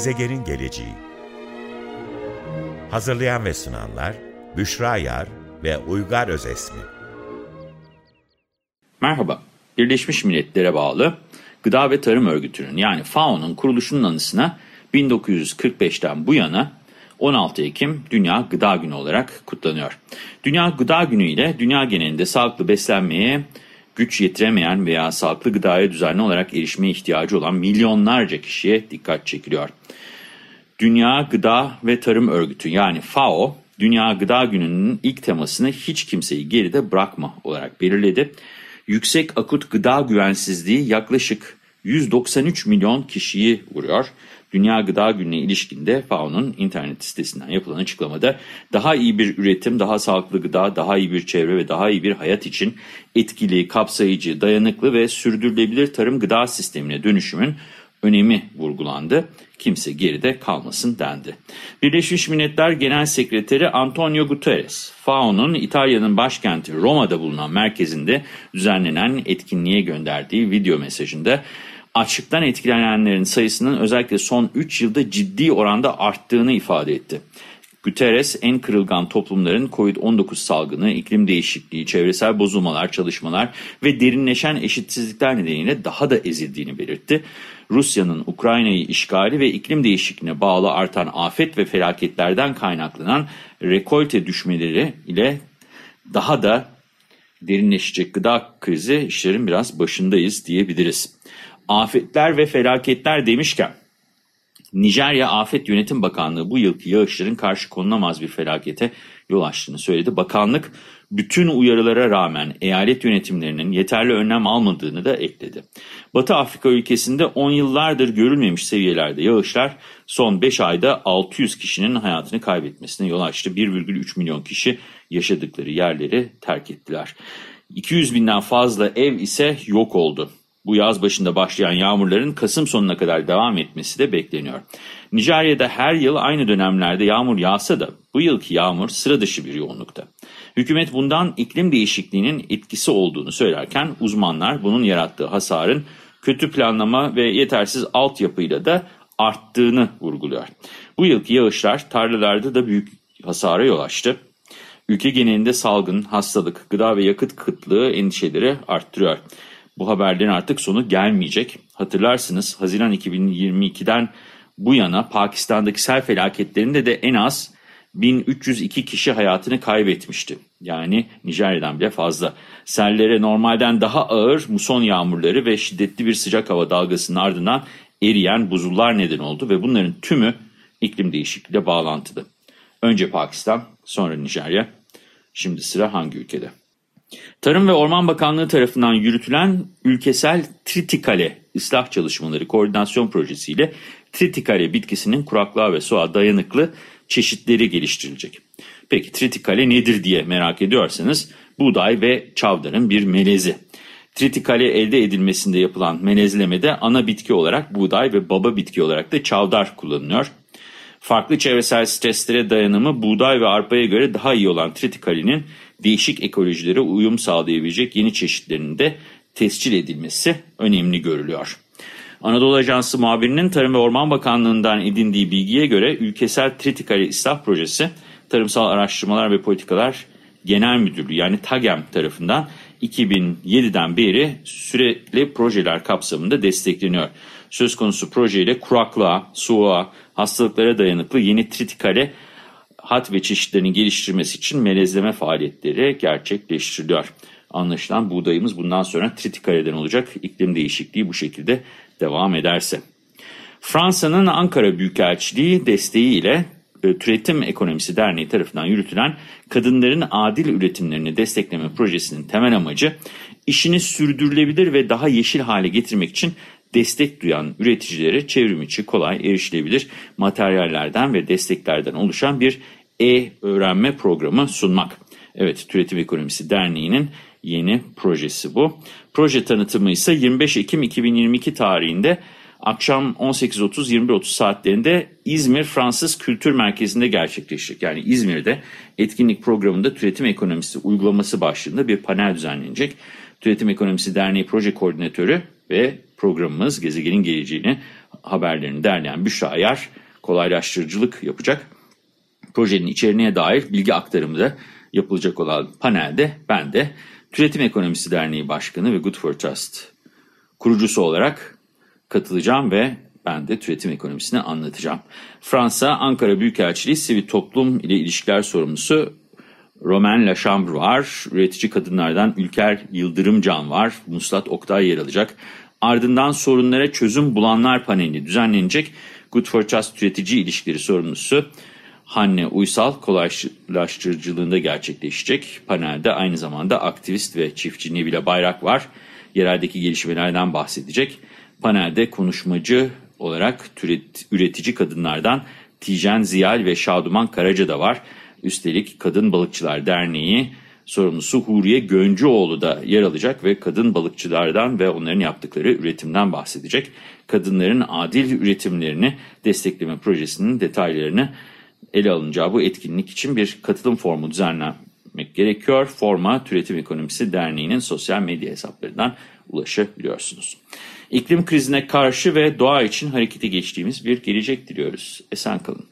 Gezegenin geleceği Hazırlayan ve sunanlar Büşra Yar ve Uygar Özesmi Merhaba, Birleşmiş Milletler'e bağlı Gıda ve Tarım Örgütü'nün yani FAO'nun kuruluşunun anısına 1945'ten bu yana 16 Ekim Dünya Gıda Günü olarak kutlanıyor. Dünya Gıda Günü ile dünya genelinde sağlıklı beslenmeye güç yetiremeyen veya sağlıklı gıdaya düzenli olarak erişmeye ihtiyacı olan milyonlarca kişiye dikkat çekiliyor. Dünya Gıda ve Tarım Örgütü yani FAO, Dünya Gıda Günü'nün ilk temasını hiç kimseyi geride bırakma olarak belirledi. Yüksek akut gıda güvensizliği yaklaşık 193 milyon kişiyi vuruyor. Dünya Gıda Günü'ne ilişkinde FAO'nun internet sitesinden yapılan açıklamada daha iyi bir üretim, daha sağlıklı gıda, daha iyi bir çevre ve daha iyi bir hayat için etkili, kapsayıcı, dayanıklı ve sürdürülebilir tarım gıda sistemine dönüşümün önemi vurgulandı. Kimse geride kalmasın dendi. Birleşmiş Milletler Genel Sekreteri Antonio Guterres, FAO'nun İtalya'nın başkenti Roma'da bulunan merkezinde düzenlenen etkinliğe gönderdiği video mesajında açlıktan etkilenenlerin sayısının özellikle son 3 yılda ciddi oranda arttığını ifade etti. Guterres en kırılgan toplumların COVID-19 salgını, iklim değişikliği, çevresel bozulmalar, çalışmalar ve derinleşen eşitsizlikler nedeniyle daha da ezildiğini belirtti. Rusya'nın Ukrayna'yı işgali ve iklim değişikliğine bağlı artan afet ve felaketlerden kaynaklanan rekolte düşmeleri ile daha da derinleşecek gıda krizi işlerin biraz başındayız diyebiliriz. Afetler ve felaketler demişken, Nijerya Afet Yönetim Bakanlığı bu yılki yağışların karşı konulamaz bir felakete yol açtığını söyledi. Bakanlık bütün uyarılara rağmen eyalet yönetimlerinin yeterli önlem almadığını da ekledi. Batı Afrika ülkesinde 10 yıllardır görülmemiş seviyelerde yağışlar son 5 ayda 600 kişinin hayatını kaybetmesine yol açtı. 1,3 milyon kişi yaşadıkları yerleri terk ettiler. 200 binden fazla ev ise yok oldu. Bu yaz başında başlayan yağmurların Kasım sonuna kadar devam etmesi de bekleniyor. Nijerya'da her yıl aynı dönemlerde yağmur yağsa da bu yılki yağmur sıra dışı bir yoğunlukta. Hükümet bundan iklim değişikliğinin etkisi olduğunu söylerken uzmanlar bunun yarattığı hasarın kötü planlama ve yetersiz altyapıyla da arttığını vurguluyor. Bu yılki yağışlar tarlalarda da büyük hasara yol açtı. Ülke genelinde salgın, hastalık, gıda ve yakıt kıtlığı endişeleri arttırıyor. Bu haberlerin artık sonu gelmeyecek. Hatırlarsınız Haziran 2022'den bu yana Pakistan'daki sel felaketlerinde de en az 1302 kişi hayatını kaybetmişti. Yani Nijerya'dan bile fazla. Sellere normalden daha ağır muson yağmurları ve şiddetli bir sıcak hava dalgasının ardından eriyen buzullar neden oldu ve bunların tümü iklim değişikliğiyle bağlantılı. Önce Pakistan, sonra Nijerya. Şimdi sıra hangi ülkede? Tarım ve Orman Bakanlığı tarafından yürütülen ülkesel tritikale ıslah çalışmaları koordinasyon projesiyle tritikale bitkisinin kuraklığa ve soğuğa dayanıklı çeşitleri geliştirilecek. Peki tritikale nedir diye merak ediyorsanız buğday ve çavdarın bir melezi. Tritikale elde edilmesinde yapılan melezlemede ana bitki olarak buğday ve baba bitki olarak da çavdar kullanılıyor. Farklı çevresel streslere dayanımı buğday ve arpaya göre daha iyi olan tritikalenin değişik ekolojilere uyum sağlayabilecek yeni çeşitlerinin de tescil edilmesi önemli görülüyor. Anadolu Ajansı muhabirinin Tarım ve Orman Bakanlığı'ndan edindiği bilgiye göre ülkesel tritikale ıslah projesi Tarımsal Araştırmalar ve Politikalar Genel Müdürlüğü yani TAGEM tarafından 2007'den beri sürekli projeler kapsamında destekleniyor. Söz konusu projeyle kuraklığa, soğuğa, hastalıklara dayanıklı yeni tritikale hat ve çeşitlerini geliştirmesi için melezleme faaliyetleri gerçekleştiriliyor. Anlaşılan buğdayımız bundan sonra tritikaleden olacak. İklim değişikliği bu şekilde devam ederse. Fransa'nın Ankara Büyükelçiliği desteğiyle Türetim Ekonomisi Derneği tarafından yürütülen kadınların adil üretimlerini destekleme projesinin temel amacı işini sürdürülebilir ve daha yeşil hale getirmek için destek duyan üreticilere çevrim içi kolay erişilebilir materyallerden ve desteklerden oluşan bir e-öğrenme programı sunmak. Evet, Türetim Ekonomisi Derneği'nin yeni projesi bu. Proje tanıtımı ise 25 Ekim 2022 tarihinde akşam 18.30-21.30 saatlerinde İzmir Fransız Kültür Merkezi'nde gerçekleşecek. Yani İzmir'de etkinlik programında türetim ekonomisi uygulaması başlığında bir panel düzenlenecek. Türetim Ekonomisi Derneği Proje Koordinatörü ve programımız Gezegenin Geleceğini haberlerini derleyen Büşra Yer kolaylaştırıcılık yapacak. Projenin içeriğine dair bilgi aktarımı da yapılacak olan panelde ben de Türetim Ekonomisi Derneği Başkanı ve Good for Trust kurucusu olarak katılacağım ve ben de türetim ekonomisini anlatacağım. Fransa Ankara Büyükelçiliği Sivil Toplum ile ilişkiler sorumlusu Romain Lachambre var. Üretici kadınlardan Ülker Yıldırımcan var. Muslat Oktay yer alacak. Ardından sorunlara çözüm bulanlar paneli düzenlenecek. Good for Trust tüketici ilişkileri sorumlusu Hanne Uysal kolaylaştırıcılığında gerçekleşecek. Panelde aynı zamanda aktivist ve çiftçi Nebile Bayrak var. Yereldeki gelişmelerden bahsedecek. Panelde konuşmacı olarak üretici kadınlardan Tijen Ziyal ve Şaduman Karaca da var. Üstelik Kadın Balıkçılar Derneği sorumlusu Huriye Göncüoğlu da yer alacak ve kadın balıkçılardan ve onların yaptıkları üretimden bahsedecek. Kadınların adil üretimlerini destekleme projesinin detaylarını ele alınacağı bu etkinlik için bir katılım formu düzenlenmek gerekiyor. Forma Türetim Ekonomisi Derneği'nin sosyal medya hesaplarından ulaşabiliyorsunuz. İklim krizine karşı ve doğa için harekete geçtiğimiz bir gelecek diliyoruz. Esen kalın.